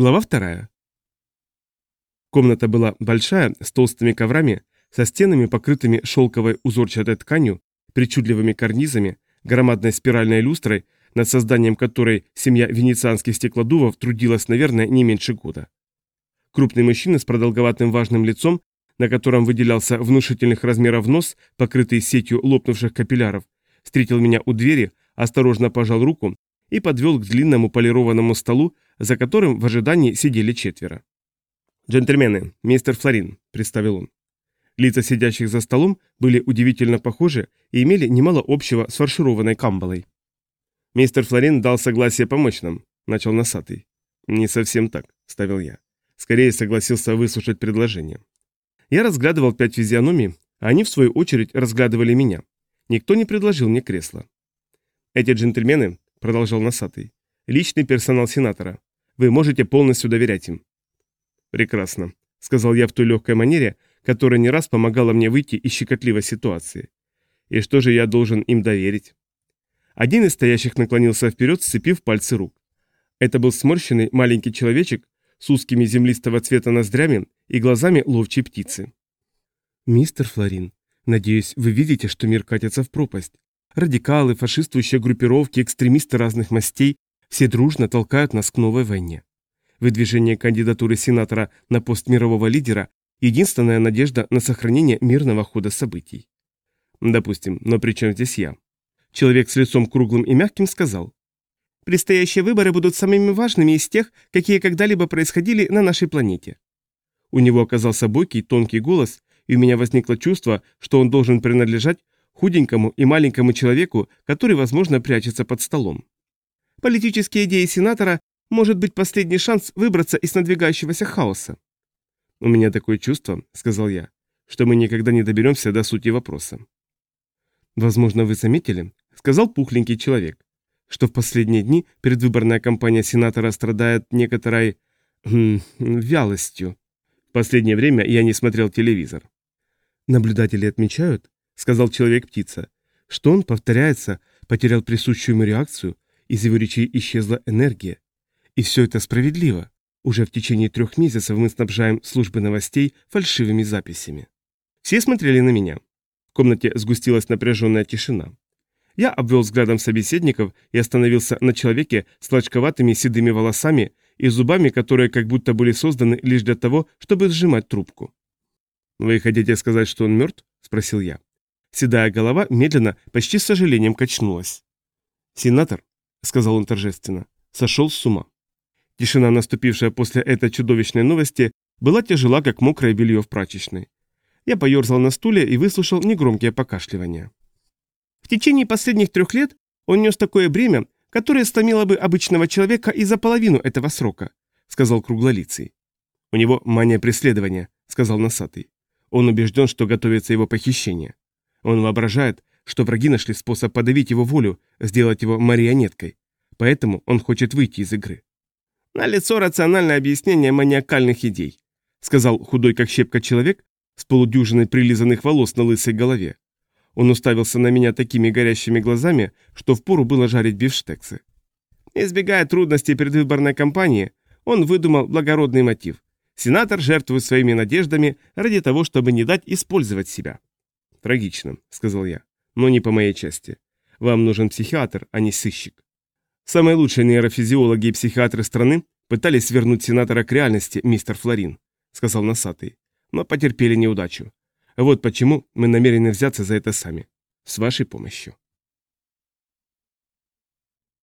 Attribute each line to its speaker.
Speaker 1: Глава вторая. Комната была большая, с толстыми коврами, со стенами, покрытыми шелковой узорчатой тканью, причудливыми карнизами, громадной спиральной люстрой, над созданием которой семья венецианских стеклодувов трудилась, наверное, не меньше года. Крупный мужчина с продолговатым важным лицом, на котором выделялся внушительных размеров нос, покрытый сетью лопнувших капилляров, встретил меня у двери, осторожно пожал руку и подвел к длинному полированному столу, за которым в ожидании сидели четверо. «Джентльмены, мистер Флорин», — представил он. Лица сидящих за столом были удивительно похожи и имели немало общего с фаршированной камбалой. «Мистер Флорин дал согласие помочь нам», — начал носатый. «Не совсем так», — ставил я. Скорее согласился выслушать предложение. Я разглядывал пять физиономий, а они, в свою очередь, разглядывали меня. Никто не предложил мне кресло. «Эти джентльмены», — продолжал носатый, — «личный персонал сенатора. Вы можете полностью доверять им». «Прекрасно», — сказал я в той легкой манере, которая не раз помогала мне выйти из щекотливой ситуации. «И что же я должен им доверить?» Один из стоящих наклонился вперед, сцепив пальцы рук. Это был сморщенный маленький человечек с узкими землистого цвета ноздрями и глазами ловчей птицы. «Мистер Флорин, надеюсь, вы видите, что мир катится в пропасть. Радикалы, фашистующие группировки, экстремисты разных мастей все дружно толкают нас к новой войне. Выдвижение кандидатуры сенатора на пост мирового лидера – единственная надежда на сохранение мирного хода событий. Допустим, но при чем здесь я? Человек с лицом круглым и мягким сказал. Предстоящие выборы будут самыми важными из тех, какие когда-либо происходили на нашей планете. У него оказался бойкий, тонкий голос, и у меня возникло чувство, что он должен принадлежать худенькому и маленькому человеку, который, возможно, прячется под столом. Политические идеи сенатора может быть последний шанс выбраться из надвигающегося хаоса. «У меня такое чувство», — сказал я, — «что мы никогда не доберемся до сути вопроса». «Возможно, вы заметили», — сказал пухленький человек, «что в последние дни предвыборная кампания сенатора страдает некоторой... Хм, вялостью. В последнее время я не смотрел телевизор». «Наблюдатели отмечают, сказал человек-птица, что он, повторяется, потерял присущую ему реакцию, из его речей исчезла энергия. И все это справедливо. Уже в течение трех месяцев мы снабжаем службы новостей фальшивыми записями. Все смотрели на меня. В комнате сгустилась напряженная тишина. Я обвел взглядом собеседников и остановился на человеке с клочковатыми седыми волосами и зубами, которые как будто были созданы лишь для того, чтобы сжимать трубку. «Вы хотите сказать, что он мертв?» – спросил я. Седая голова медленно, почти с сожалением качнулась. «Сенатор», — сказал он торжественно, — сошел с ума. Тишина, наступившая после этой чудовищной новости, была тяжела, как мокрое белье в прачечной. Я поерзал на стуле и выслушал негромкие покашливания. В течение последних трех лет он нес такое бремя, которое стомило бы обычного человека и за половину этого срока, сказал круглолицый. У него мания преследования, сказал носатый. Он убежден, что готовится его похищение. Он воображает, что враги нашли способ подавить его волю, сделать его марионеткой. Поэтому он хочет выйти из игры. На лицо рациональное объяснение маниакальных идей, сказал худой как щепка человек с полудюжиной прилизанных волос на лысой голове. Он уставился на меня такими горящими глазами, что впору было жарить бифштексы. Избегая трудностей предвыборной кампании, он выдумал благородный мотив. Сенатор жертвует своими надеждами ради того, чтобы не дать использовать себя. «Трагично», — сказал я, — «но не по моей части. Вам нужен психиатр, а не сыщик». Самые лучшие нейрофизиологи и психиатры страны пытались вернуть сенатора к реальности, мистер Флорин, сказал носатый, но потерпели неудачу. Вот почему мы намерены взяться за это сами. С вашей помощью.